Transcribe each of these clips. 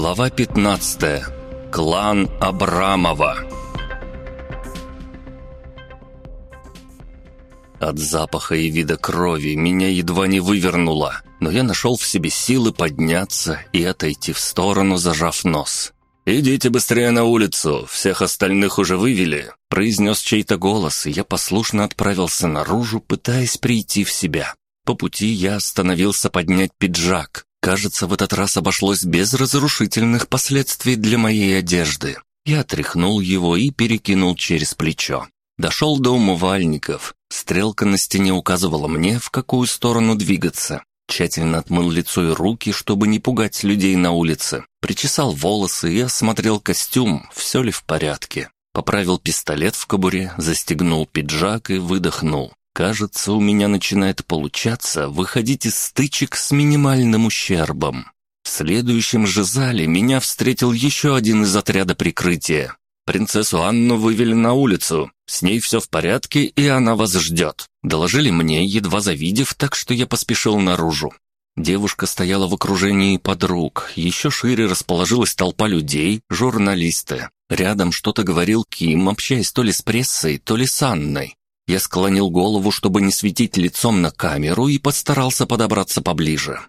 Глава 15. Клан Абрамова. От запаха и вида крови меня едва не вывернуло, но я нашел в себе силы подняться и отойти в сторону, зажав нос. «Идите быстрее на улицу, всех остальных уже вывели», — произнес чей-то голос, и я послушно отправился наружу, пытаясь прийти в себя. По пути я остановился поднять пиджак. Кажется, в этот раз обошлось без разрушительных последствий для моей одежды. Я отряхнул его и перекинул через плечо. Дошел до умывальников. Стрелка на стене указывала мне, в какую сторону двигаться. Тщательно отмыл лицо и руки, чтобы не пугать людей на улице. Причесал волосы и осмотрел костюм, все ли в порядке. Поправил пистолет в кобуре, застегнул пиджак и выдохнул. Кажется, у меня начинает получаться выходить из стычек с минимальным ущербом. В следующем же зале меня встретил еще один из отряда прикрытия. Принцессу Анну вывели на улицу. С ней все в порядке, и она вас ждет. Доложили мне, едва завидев, так что я поспешил наружу. Девушка стояла в окружении подруг. Еще шире расположилась толпа людей, журналисты. Рядом что-то говорил Ким, общаясь то ли с прессой, то ли с Анной. Я склонил голову, чтобы не светить лицом на камеру, и постарался подобраться поближе.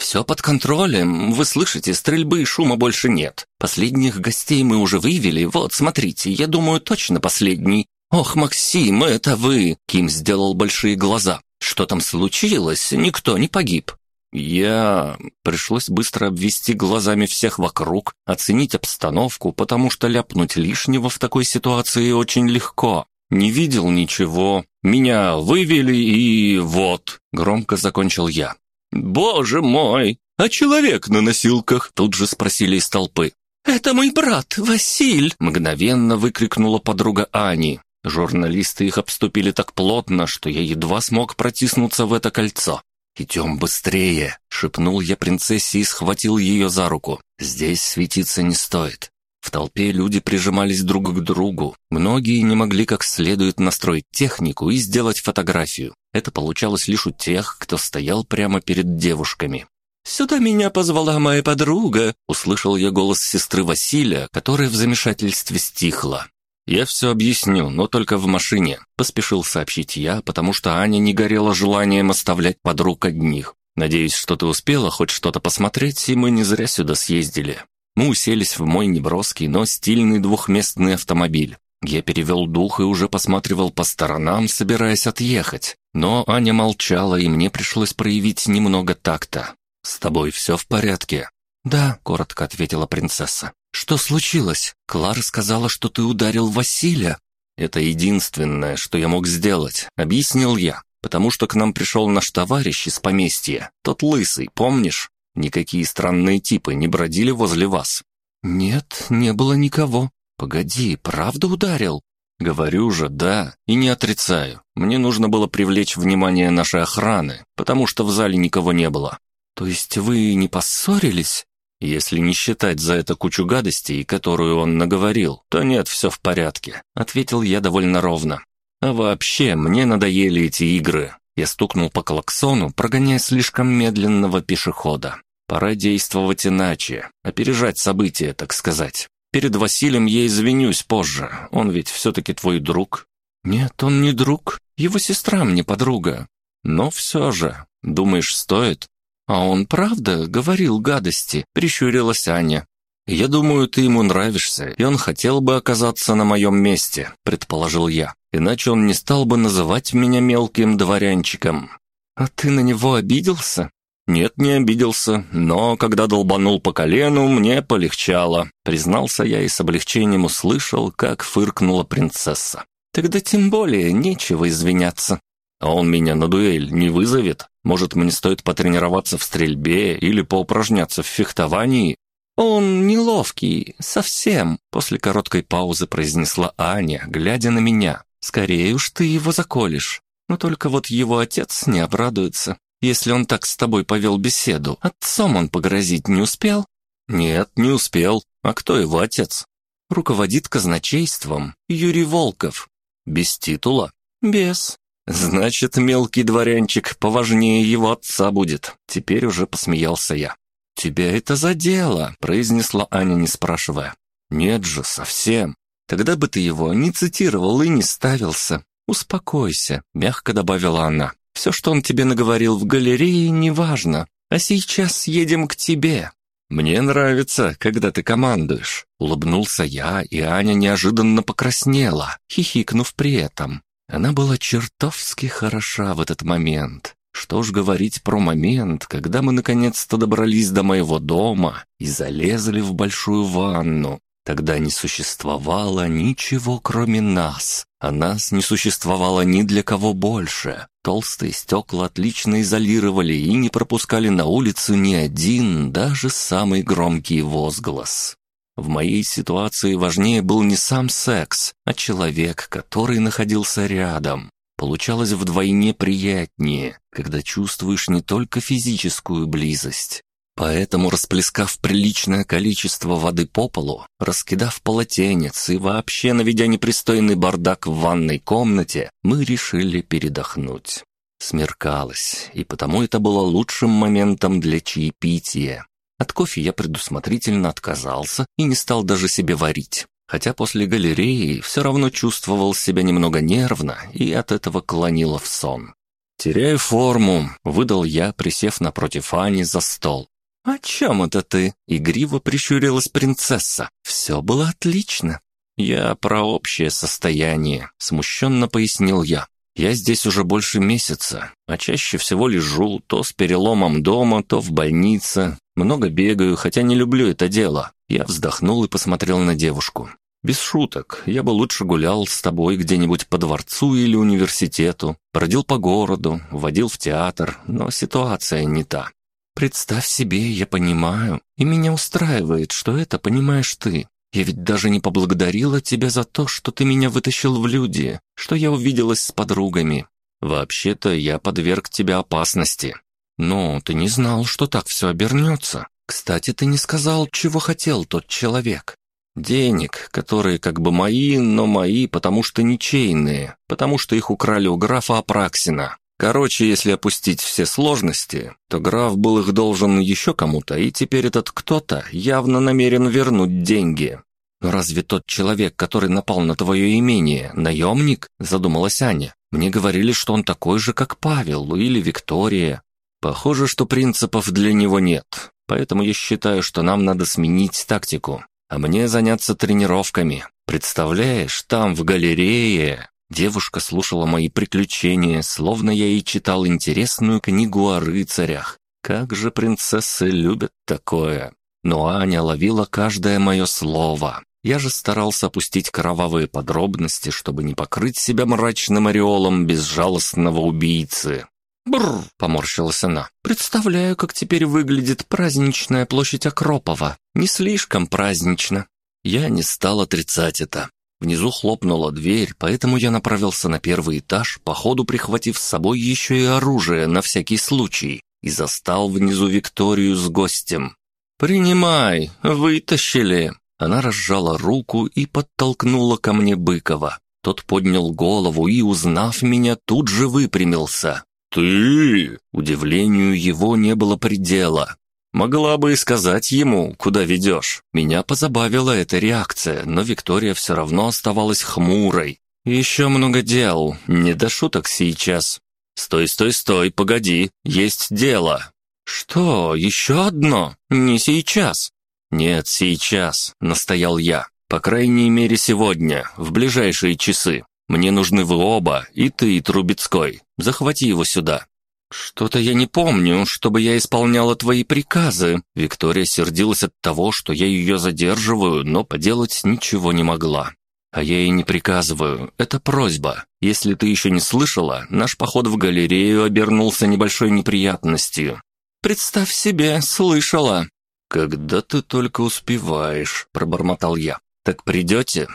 «Все под контролем. Вы слышите, стрельбы и шума больше нет. Последних гостей мы уже вывели. Вот, смотрите, я думаю, точно последний. Ох, Максим, это вы!» Ким сделал большие глаза. «Что там случилось? Никто не погиб». Я... Пришлось быстро обвести глазами всех вокруг, оценить обстановку, потому что ляпнуть лишнего в такой ситуации очень легко. Не видел ничего. Меня вывели и вот, громко закончил я. Боже мой, а человек на носилках? Тут же спросили из толпы. Это мой брат, Василь, мгновенно выкрикнула подруга Ани. Журналисты их обступили так плотно, что я едва смог протиснуться в это кольцо. «Идем быстрее!» — шепнул я принцессе и схватил ее за руку. «Здесь светиться не стоит. В толпе люди прижимались друг к другу. Многие не могли как следует настроить технику и сделать фотографию. Это получалось лишь у тех, кто стоял прямо перед девушками. «Сюда меня позвала моя подруга», — услышал я голос сестры Василия, которая в замешательстве стихла. «Я все объясню, но только в машине», — поспешил сообщить я, потому что Аня не горела желанием оставлять подруг одних. «Надеюсь, что ты успела хоть что-то посмотреть, и мы не зря сюда съездили». Мы уселись в мой неброский, но стильный двухместный автомобиль. Я перевел дух и уже посматривал по сторонам, собираясь отъехать. Но Аня молчала, и мне пришлось проявить немного такта. «С тобой все в порядке?» «Да», — коротко ответила принцесса. «Что случилось? Клара сказала, что ты ударил Василия». «Это единственное, что я мог сделать», — объяснил я, «потому что к нам пришел наш товарищ из поместья, тот лысый, помнишь? Никакие странные типы не бродили возле вас?» «Нет, не было никого. Погоди, правда ударил?» «Говорю же, да, и не отрицаю. Мне нужно было привлечь внимание нашей охраны, потому что в зале никого не было». «То есть вы не поссорились?» «Если не считать за это кучу гадостей, которую он наговорил, то нет, все в порядке», — ответил я довольно ровно. «А вообще, мне надоели эти игры». Я стукнул по клаксону, прогоняя слишком медленного пешехода. Пора действовать иначе, опережать события, так сказать. Перед Василием я извинюсь позже, он ведь все-таки твой друг». «Нет, он не друг, его сестра мне подруга». «Но все же, думаешь, стоит?» «А он правда говорил гадости?» — прищурилась Аня. «Я думаю, ты ему нравишься, и он хотел бы оказаться на моем месте», — предположил я. «Иначе он не стал бы называть меня мелким дворянчиком». «А ты на него обиделся?» «Нет, не обиделся, но когда долбанул по колену, мне полегчало», признался я и с облегчением услышал, как фыркнула принцесса. «Тогда тем более нечего извиняться». «А он меня на дуэль не вызовет? Может, мне стоит потренироваться в стрельбе или поупражняться в фехтовании?» «Он неловкий, совсем», — после короткой паузы произнесла Аня, глядя на меня. «Скорее уж ты его заколешь. Но только вот его отец не обрадуется. Если он так с тобой повел беседу, отцом он погрозить не успел?» «Нет, не успел. А кто его отец?» «Руководит казначейством. Юрий Волков». «Без титула?» «Без». «Значит, мелкий дворянчик поважнее его отца будет». Теперь уже посмеялся я. тебя это задело», — произнесла Аня, не спрашивая. «Нет же, совсем. Тогда бы ты его не цитировал и не ставился. Успокойся», — мягко добавила она. «Все, что он тебе наговорил в галерее, неважно. А сейчас едем к тебе». «Мне нравится, когда ты командуешь», — улыбнулся я, и Аня неожиданно покраснела, хихикнув при этом. Она была чертовски хороша в этот момент. Что ж говорить про момент, когда мы наконец-то добрались до моего дома и залезли в большую ванну. Тогда не существовало ничего, кроме нас, а нас не существовало ни для кого больше. Толстые стекла отлично изолировали и не пропускали на улицу ни один, даже самый громкий возглас. В моей ситуации важнее был не сам секс, а человек, который находился рядом. Получалось вдвойне приятнее, когда чувствуешь не только физическую близость, Поэтому, расплескав приличное количество воды по полу, раскидав полотенец и вообще наведя непристойный бардак в ванной комнате, мы решили передохнуть. Смеркалось, и потому это было лучшим моментом для чаепития. От кофе я предусмотрительно отказался и не стал даже себе варить. Хотя после галереи все равно чувствовал себя немного нервно и от этого клонило в сон. Теряя форму, выдал я, присев напротив Ани за стол. «О чем это ты?» — игриво прищурилась принцесса. «Все было отлично». «Я про общее состояние», — смущенно пояснил я. «Я здесь уже больше месяца, а чаще всего лежу то с переломом дома, то в больнице. Много бегаю, хотя не люблю это дело». Я вздохнул и посмотрел на девушку. «Без шуток, я бы лучше гулял с тобой где-нибудь по дворцу или университету, бродил по городу, водил в театр, но ситуация не та. Представь себе, я понимаю, и меня устраивает, что это понимаешь ты. Я ведь даже не поблагодарила тебя за то, что ты меня вытащил в люди, что я увиделась с подругами. Вообще-то я подверг тебя опасности. Но ты не знал, что так все обернется. Кстати, ты не сказал, чего хотел тот человек. Денег, которые как бы мои, но мои, потому что ничейные, потому что их украли у графа Апраксина. Короче, если опустить все сложности, то граф был их должен еще кому-то, и теперь этот кто-то явно намерен вернуть деньги. «Но разве тот человек, который напал на твое имение, наемник?» – задумалась Аня. «Мне говорили, что он такой же, как Павел или Виктория. Похоже, что принципов для него нет, поэтому я считаю, что нам надо сменить тактику, а мне заняться тренировками. Представляешь, там, в галерее, Девушка слушала мои приключения, словно я ей читал интересную книгу о рыцарях. Как же принцессы любят такое. Но Аня ловила каждое мое слово. Я же старался опустить кровавые подробности, чтобы не покрыть себя мрачным ореолом безжалостного убийцы. «Бррр!» — поморщилась она. «Представляю, как теперь выглядит праздничная площадь Акропова. Не слишком празднично». Я не стал отрицать это. Внизу хлопнула дверь, поэтому я направился на первый этаж, по ходу прихватив с собой еще и оружие на всякий случай, и застал внизу Викторию с гостем. «Принимай, вытащили!» Она разжала руку и подтолкнула ко мне Быкова. Тот поднял голову и, узнав меня, тут же выпрямился. «Ты?» Удивлению его не было предела. Могла бы и сказать ему, куда ведешь. Меня позабавила эта реакция, но Виктория все равно оставалась хмурой. Еще много дел, не до шуток сейчас. Стой, стой, стой, погоди, есть дело. Что, еще одно? Не сейчас. Нет, сейчас, настоял я. По крайней мере сегодня, в ближайшие часы. Мне нужны вы оба, и ты, и Трубецкой. Захвати его сюда. «Что-то я не помню, чтобы я исполняла твои приказы». Виктория сердилась от того, что я ее задерживаю, но поделать ничего не могла. «А я ей не приказываю. Это просьба. Если ты еще не слышала, наш поход в галерею обернулся небольшой неприятностью». «Представь себе, слышала». «Когда ты только успеваешь», — пробормотал я. «Так придете?»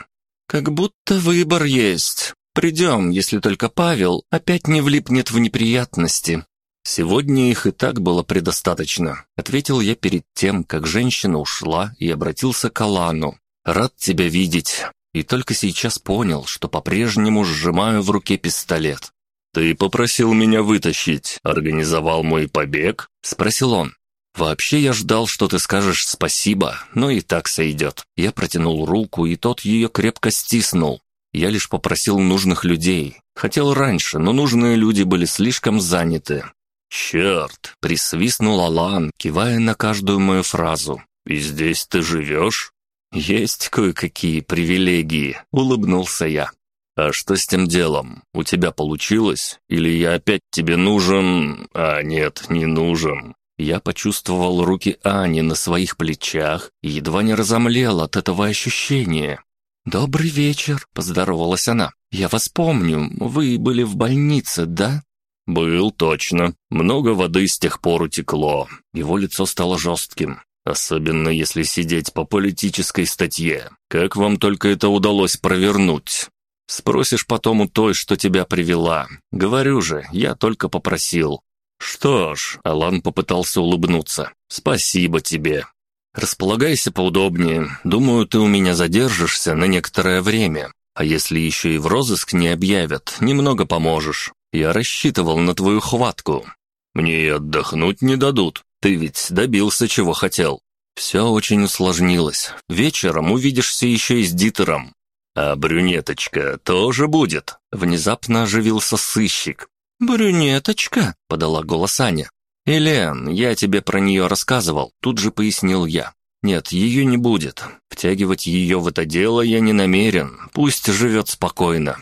«Как будто выбор есть. Придем, если только Павел опять не влипнет в неприятности. Сегодня их и так было предостаточно, ответил я перед тем, как женщина ушла и обратился к Алану. Рад тебя видеть. И только сейчас понял, что по-прежнему сжимаю в руке пистолет. «Ты попросил меня вытащить, организовал мой побег?» — спросил он. «Вообще я ждал, что ты скажешь спасибо, но и так сойдет». Я протянул руку, и тот ее крепко стиснул. Я лишь попросил нужных людей. Хотел раньше, но нужные люди были слишком заняты. «Черт!» — присвистнул Алан, кивая на каждую мою фразу. «И здесь ты живешь?» «Есть кое-какие привилегии», — улыбнулся я. «А что с тем делом? У тебя получилось? Или я опять тебе нужен...» «А нет, не нужен». Я почувствовал руки Ани на своих плечах и едва не разомлел от этого ощущения. «Добрый вечер», — поздоровалась она. «Я вас помню. Вы были в больнице, да?» «Был, точно. Много воды с тех пор утекло. Его лицо стало жестким. Особенно если сидеть по политической статье. Как вам только это удалось провернуть? Спросишь потом у той, что тебя привела. Говорю же, я только попросил. Что ж, Алан попытался улыбнуться. Спасибо тебе. Располагайся поудобнее. Думаю, ты у меня задержишься на некоторое время. А если еще и в розыск не объявят, немного поможешь. Я рассчитывал на твою хватку. Мне и отдохнуть не дадут. Ты ведь добился, чего хотел. Все очень усложнилось. Вечером увидишься еще и с Дитером. А брюнеточка тоже будет. Внезапно оживился сыщик. «Брюнеточка?» — подала голос Аня. «Элен, я тебе про нее рассказывал», — тут же пояснил я. «Нет, ее не будет. Втягивать ее в это дело я не намерен. Пусть живет спокойно.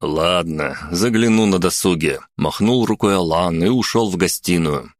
«Ладно, загляну на досуге», — махнул рукой Алан и ушел в гостиную.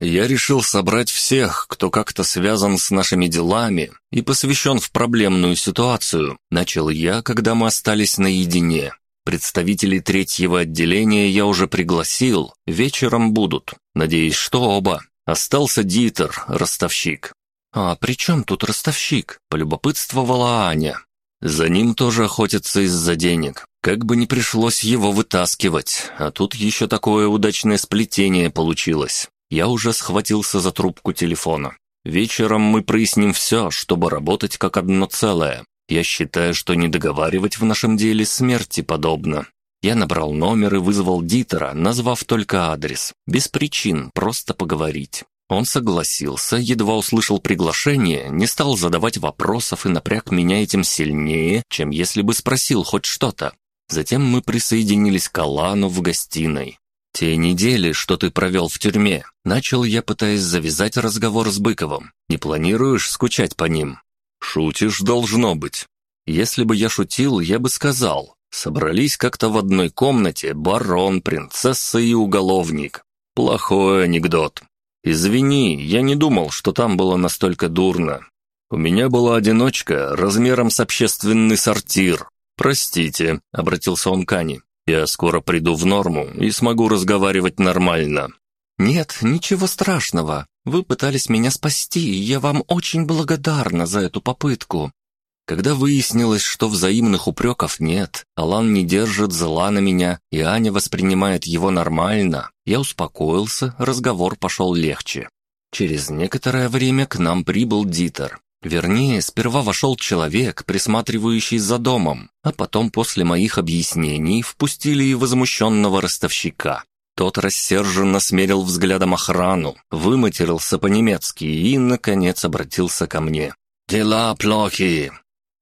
Я решил собрать всех, кто как-то связан с нашими делами и посвящен в проблемную ситуацию. Начал я, когда мы остались наедине. Представителей третьего отделения я уже пригласил, вечером будут. Надеюсь, что оба. Остался Дитер, ростовщик. «А при чем тут ростовщик?» – полюбопытствовала Аня. За ним тоже охотятся из-за денег. Как бы не пришлось его вытаскивать, а тут еще такое удачное сплетение получилось. Я уже схватился за трубку телефона. Вечером мы проясним все, чтобы работать как одно целое. Я считаю, что не договаривать в нашем деле смерти подобно. Я набрал номер и вызвал Дитера, назвав только адрес. Без причин, просто поговорить. Он согласился, едва услышал приглашение, не стал задавать вопросов и напряг меня этим сильнее, чем если бы спросил хоть что-то. Затем мы присоединились к Алану в гостиной. «Те недели, что ты провел в тюрьме», начал я, пытаясь завязать разговор с Быковым. «Не планируешь скучать по ним?» «Шутишь, должно быть». Если бы я шутил, я бы сказал, собрались как-то в одной комнате барон, принцесса и уголовник. Плохой анекдот. «Извини, я не думал, что там было настолько дурно. У меня была одиночка размером с общественный сортир. Простите», — обратился он к Ане. «Я скоро приду в норму и смогу разговаривать нормально». «Нет, ничего страшного. Вы пытались меня спасти, и я вам очень благодарна за эту попытку. Когда выяснилось, что взаимных упреков нет, Алан не держит зла на меня, и Аня воспринимает его нормально, я успокоился, разговор пошел легче. Через некоторое время к нам прибыл Дитер. Вернее, сперва вошел человек, присматривающий за домом, а потом после моих объяснений впустили и возмущенного ростовщика. Тот рассерженно смерил взглядом охрану, выматерился по-немецки и, наконец, обратился ко мне. «Дела плохие.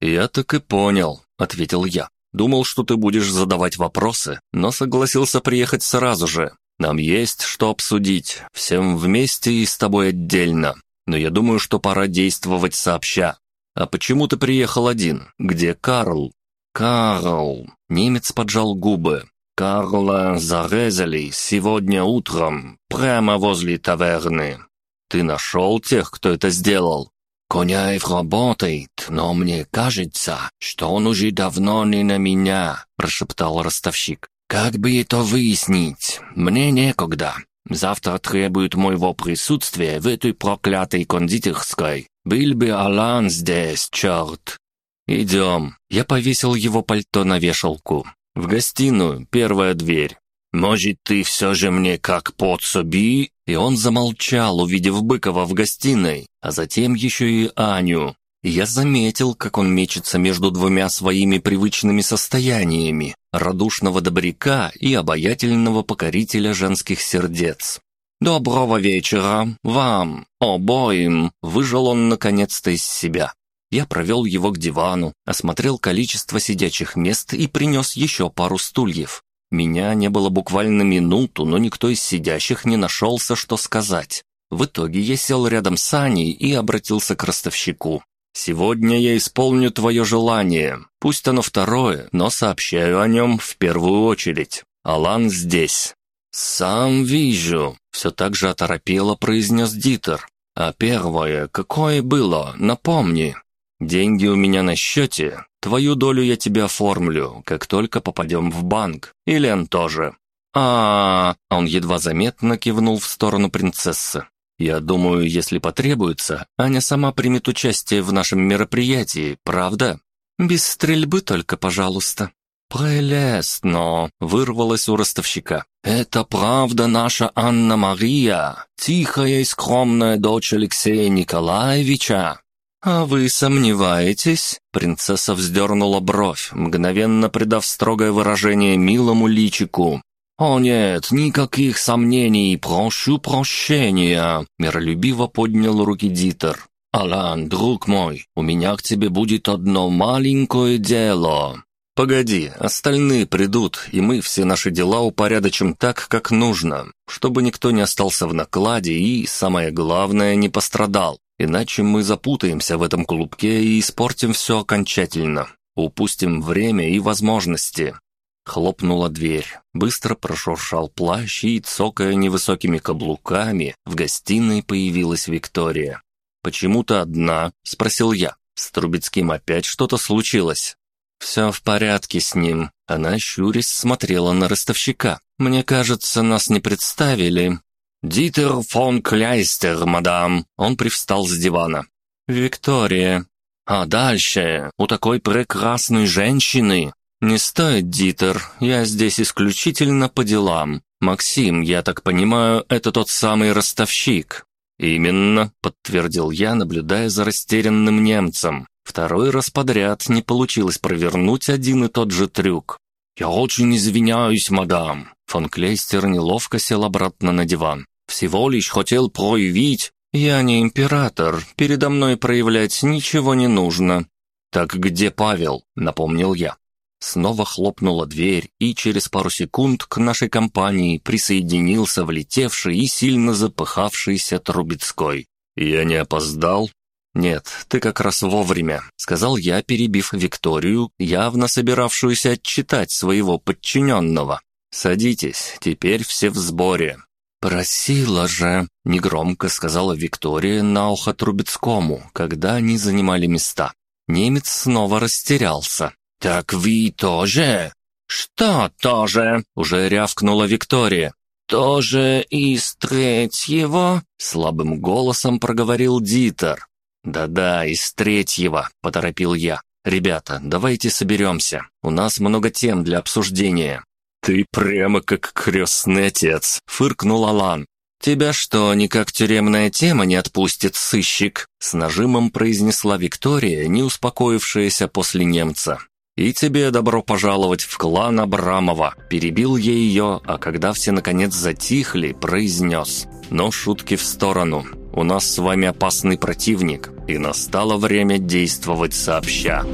«Я так и понял», — ответил я. «Думал, что ты будешь задавать вопросы, но согласился приехать сразу же. Нам есть что обсудить, всем вместе и с тобой отдельно. Но я думаю, что пора действовать сообща. А почему ты приехал один? Где Карл?» «Карл...» — немец поджал губы. «Карла зарезали сегодня утром, прямо возле таверны. Ты нашел тех, кто это сделал?» «Коняев работает, но мне кажется, что он уже давно не на меня», – прошептал ростовщик. «Как бы это выяснить? Мне некогда. Завтра требует моего присутствия в этой проклятой кондитерской. Был бы Алан здесь, черт!» «Идем». Я повесил его пальто на вешалку. «В гостиную, первая дверь». «Может, ты все же мне как подсоби?» И он замолчал, увидев Быкова в гостиной, а затем еще и Аню. я заметил, как он мечется между двумя своими привычными состояниями – радушного добряка и обаятельного покорителя женских сердец. «Доброго вечера! Вам! Обоим!» Выжил он наконец-то из себя. Я провел его к дивану, осмотрел количество сидячих мест и принес еще пару стульев. Меня не было буквально минуту, но никто из сидящих не нашелся, что сказать. В итоге я сел рядом с Аней и обратился к ростовщику. «Сегодня я исполню твое желание. Пусть оно второе, но сообщаю о нем в первую очередь. Алан здесь». «Сам вижу», — все так же оторопело произнес Дитер. «А первое, какое было, напомни». «Деньги у меня на счете. Твою долю я тебе оформлю, как только попадем в банк. И Лен тоже». А, -а, а Он едва заметно кивнул в сторону принцессы. Я думаю, если потребуется, Аня сама примет участие в нашем мероприятии, правда? Без стрельбы только, пожалуйста. «Прелестно!» — вырвалось у ростовщика. «Это правда наша Анна-Мария, тихая и скромная дочь Алексея Николаевича?» «А вы сомневаетесь?» Принцесса вздернула бровь, мгновенно придав строгое выражение милому личику. «О нет, никаких сомнений, прошу прощения!» Миролюбиво поднял руки Дитер. «Алан, друг мой, у меня к тебе будет одно маленькое дело». «Погоди, остальные придут, и мы все наши дела упорядочим так, как нужно, чтобы никто не остался в накладе и, самое главное, не пострадал. Иначе мы запутаемся в этом клубке и испортим все окончательно. Упустим время и возможности. Хлопнула дверь. Быстро прошуршал плащ, и, цокая невысокими каблуками, в гостиной появилась Виктория. «Почему-то одна?» — спросил я. «С Трубецким опять что-то случилось?» «Все в порядке с ним». Она, щурясь, смотрела на ростовщика. «Мне кажется, нас не представили». «Дитер фон Кляйстер, мадам». Он привстал с дивана. «Виктория». «А дальше? У такой прекрасной женщины «Не стоит, Дитер, я здесь исключительно по делам. Максим, я так понимаю, это тот самый ростовщик». «Именно», — подтвердил я, наблюдая за растерянным немцем. Второй раз подряд не получилось провернуть один и тот же трюк. «Я очень извиняюсь, мадам». Фон Клейстер неловко сел обратно на диван. «Всего лишь хотел проявить...» «Я не император, передо мной проявлять ничего не нужно». «Так где Павел?» — напомнил я. Снова хлопнула дверь, и через пару секунд к нашей компании присоединился влетевший и сильно запыхавшийся Трубецкой. «Я не опоздал?» «Нет, ты как раз вовремя», — сказал я, перебив Викторию, явно собиравшуюся отчитать своего подчиненного. «Садитесь, теперь все в сборе». «Просила же», — негромко сказала Виктория на ухо Трубецкому, когда они занимали места. Немец снова растерялся. «Так вы тоже?» «Что тоже?» — уже рявкнула Виктория. «Тоже из третьего?» — слабым голосом проговорил Дитер. «Да-да, из третьего», — поторопил я. «Ребята, давайте соберемся. У нас много тем для обсуждения». «Ты прямо как крестный отец», — фыркнул Алан. «Тебя что, никак тюремная тема не отпустит, сыщик?» С нажимом произнесла Виктория, не успокоившаяся после немца. «И тебе добро пожаловать в клан Абрамова!» Перебил я ее, а когда все наконец затихли, произнес. «Но шутки в сторону. У нас с вами опасный противник, и настало время действовать сообща».